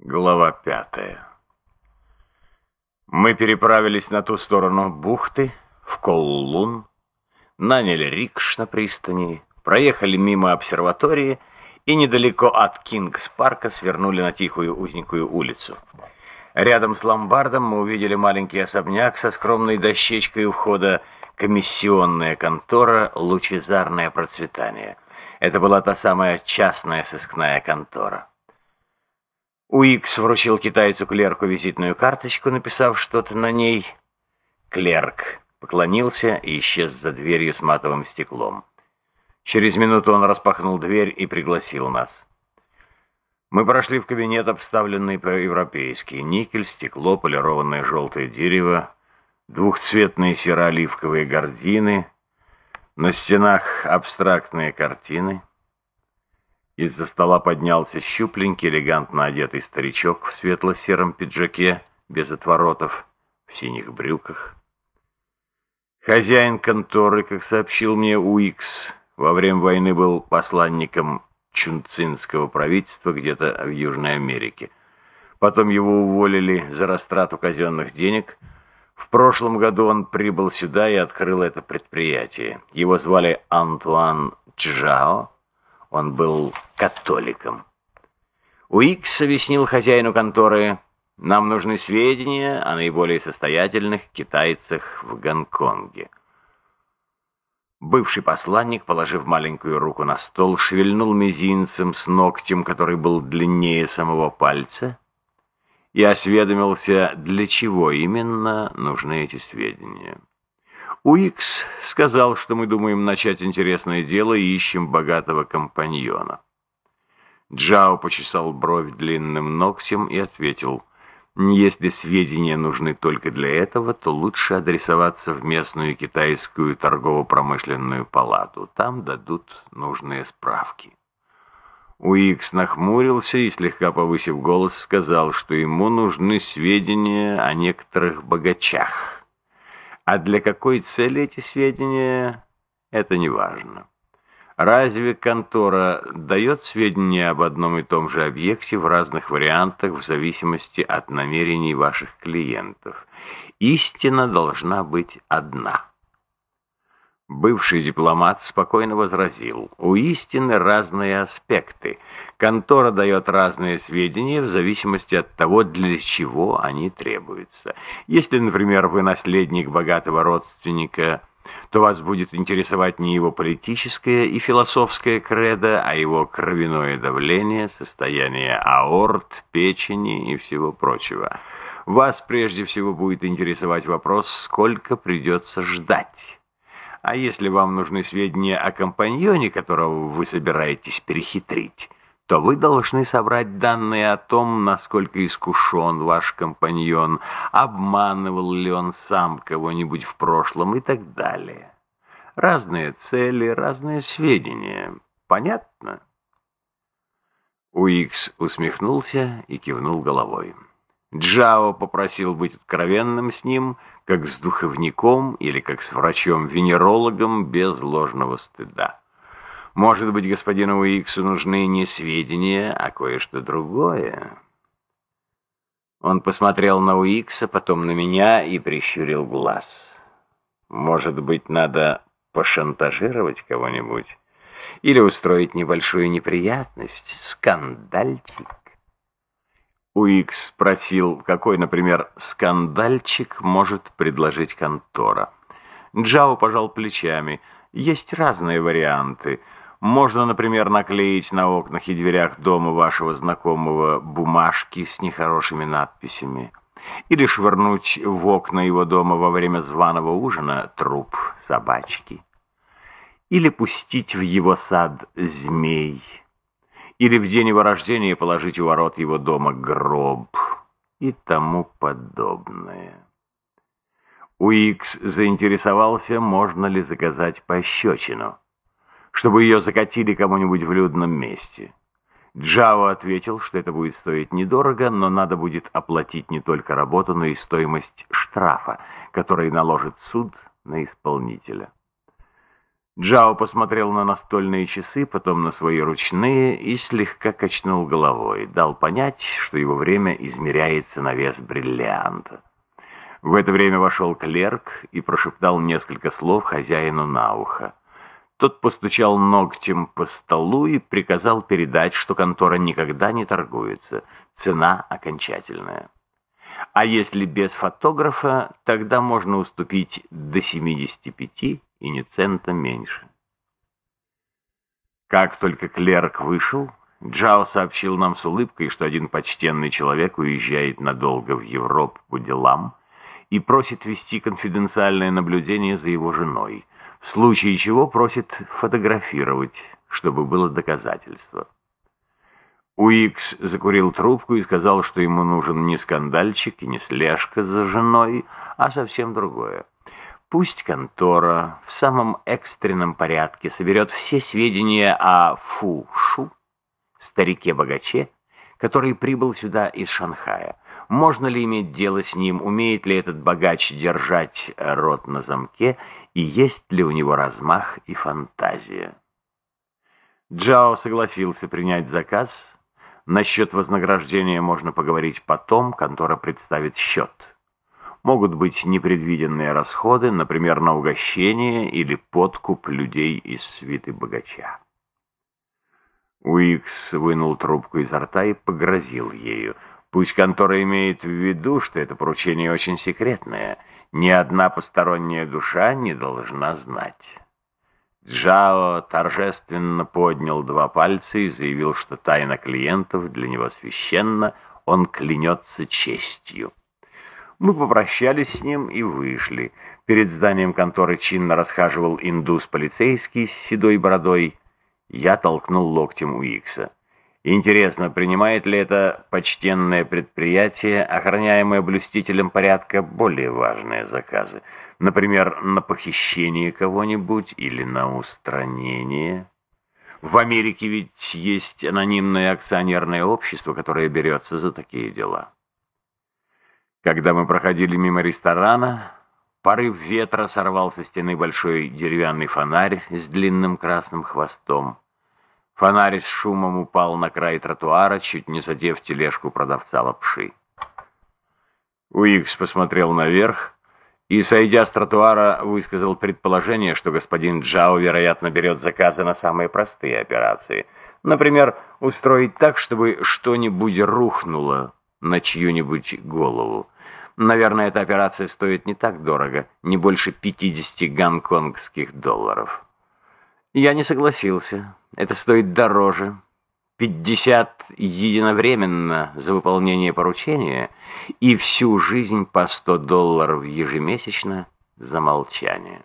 Глава пятая. Мы переправились на ту сторону бухты, в Коллун, наняли рикш на пристани, проехали мимо обсерватории и недалеко от Кингс-парка свернули на тихую узенькую улицу. Рядом с ломбардом мы увидели маленький особняк со скромной дощечкой у входа комиссионная контора «Лучезарное процветание». Это была та самая частная сыскная контора. Уикс вручил китайцу-клерку визитную карточку, написав что-то на ней. Клерк поклонился и исчез за дверью с матовым стеклом. Через минуту он распахнул дверь и пригласил нас. Мы прошли в кабинет, обставленный по-европейски. Никель, стекло, полированное желтое дерево, двухцветные серо-оливковые гардины, на стенах абстрактные картины — из-за стола поднялся щупленький, элегантно одетый старичок в светло-сером пиджаке, без отворотов, в синих брюках. Хозяин конторы, как сообщил мне Уикс, во время войны был посланником Чунцинского правительства где-то в Южной Америке. Потом его уволили за растрату казенных денег. В прошлом году он прибыл сюда и открыл это предприятие. Его звали Антуан Чжао. Он был католиком. Уикс объяснил хозяину конторы, нам нужны сведения о наиболее состоятельных китайцах в Гонконге. Бывший посланник, положив маленькую руку на стол, шевельнул мизинцем с ногтем, который был длиннее самого пальца, и осведомился, для чего именно нужны эти сведения. Уикс сказал, что мы думаем начать интересное дело и ищем богатого компаньона. Джао почесал бровь длинным ногтем и ответил, если сведения нужны только для этого, то лучше адресоваться в местную китайскую торгово-промышленную палату. Там дадут нужные справки. Уикс нахмурился и, слегка повысив голос, сказал, что ему нужны сведения о некоторых богачах. А для какой цели эти сведения, это не важно. Разве контора дает сведения об одном и том же объекте в разных вариантах в зависимости от намерений ваших клиентов? Истина должна быть одна. Бывший дипломат спокойно возразил, у истины разные аспекты. Контора дает разные сведения в зависимости от того, для чего они требуются. Если, например, вы наследник богатого родственника, то вас будет интересовать не его политическое и философское кредо, а его кровяное давление, состояние аорт, печени и всего прочего. Вас прежде всего будет интересовать вопрос, сколько придется ждать. А если вам нужны сведения о компаньоне, которого вы собираетесь перехитрить, то вы должны собрать данные о том, насколько искушен ваш компаньон, обманывал ли он сам кого-нибудь в прошлом и так далее. Разные цели, разные сведения. Понятно? Уикс усмехнулся и кивнул головой. Джао попросил быть откровенным с ним, как с духовником или как с врачом-венерологом без ложного стыда. Может быть, господину Уиксу нужны не сведения, а кое-что другое. Он посмотрел на Уикса, потом на меня и прищурил глаз. Может быть, надо пошантажировать кого-нибудь или устроить небольшую неприятность, скандальчик. Уикс спросил, какой, например, скандальчик может предложить контора. Джао пожал плечами. Есть разные варианты. Можно, например, наклеить на окнах и дверях дома вашего знакомого бумажки с нехорошими надписями. Или швырнуть в окна его дома во время званого ужина труп собачки. Или пустить в его сад змей или в день его рождения положить у ворот его дома гроб и тому подобное. Уикс заинтересовался, можно ли заказать пощечину, чтобы ее закатили кому-нибудь в людном месте. Джао ответил, что это будет стоить недорого, но надо будет оплатить не только работу, но и стоимость штрафа, который наложит суд на исполнителя. Джао посмотрел на настольные часы, потом на свои ручные и слегка качнул головой, дал понять, что его время измеряется на вес бриллианта. В это время вошел клерк и прошептал несколько слов хозяину на ухо. Тот постучал ногтем по столу и приказал передать, что контора никогда не торгуется, цена окончательная. А если без фотографа, тогда можно уступить до 75 и ни цента меньше. Как только клерк вышел, Джао сообщил нам с улыбкой, что один почтенный человек уезжает надолго в Европу по делам и просит вести конфиденциальное наблюдение за его женой, в случае чего просит фотографировать, чтобы было доказательство. Уикс закурил трубку и сказал, что ему нужен не скандальчик и не слежка за женой, а совсем другое. Пусть контора в самом экстренном порядке соберет все сведения о Фу-Шу, старике-богаче, который прибыл сюда из Шанхая. Можно ли иметь дело с ним, умеет ли этот богач держать рот на замке, и есть ли у него размах и фантазия. Джао согласился принять заказ. Насчет вознаграждения можно поговорить потом, контора представит счет могут быть непредвиденные расходы, например, на угощение или подкуп людей из свиты богача. Уикс вынул трубку изо рта и погрозил ею. Пусть контора имеет в виду, что это поручение очень секретное. Ни одна посторонняя душа не должна знать. Джао торжественно поднял два пальца и заявил, что тайна клиентов для него священна, он клянется честью. Мы попрощались с ним и вышли. Перед зданием конторы чинно расхаживал индус-полицейский с седой бородой. Я толкнул локтем Уикса. Интересно, принимает ли это почтенное предприятие, охраняемое блюстителем порядка, более важные заказы? Например, на похищение кого-нибудь или на устранение? В Америке ведь есть анонимное акционерное общество, которое берется за такие дела. Когда мы проходили мимо ресторана, порыв ветра сорвал со стены большой деревянный фонарь с длинным красным хвостом. Фонарь с шумом упал на край тротуара, чуть не задев тележку продавца лапши. Уикс посмотрел наверх и, сойдя с тротуара, высказал предположение, что господин Джао, вероятно, берет заказы на самые простые операции. Например, устроить так, чтобы что-нибудь рухнуло на чью-нибудь голову. Наверное, эта операция стоит не так дорого, не больше 50 гонконгских долларов. Я не согласился. Это стоит дороже. 50 единовременно за выполнение поручения и всю жизнь по 100 долларов ежемесячно за молчание.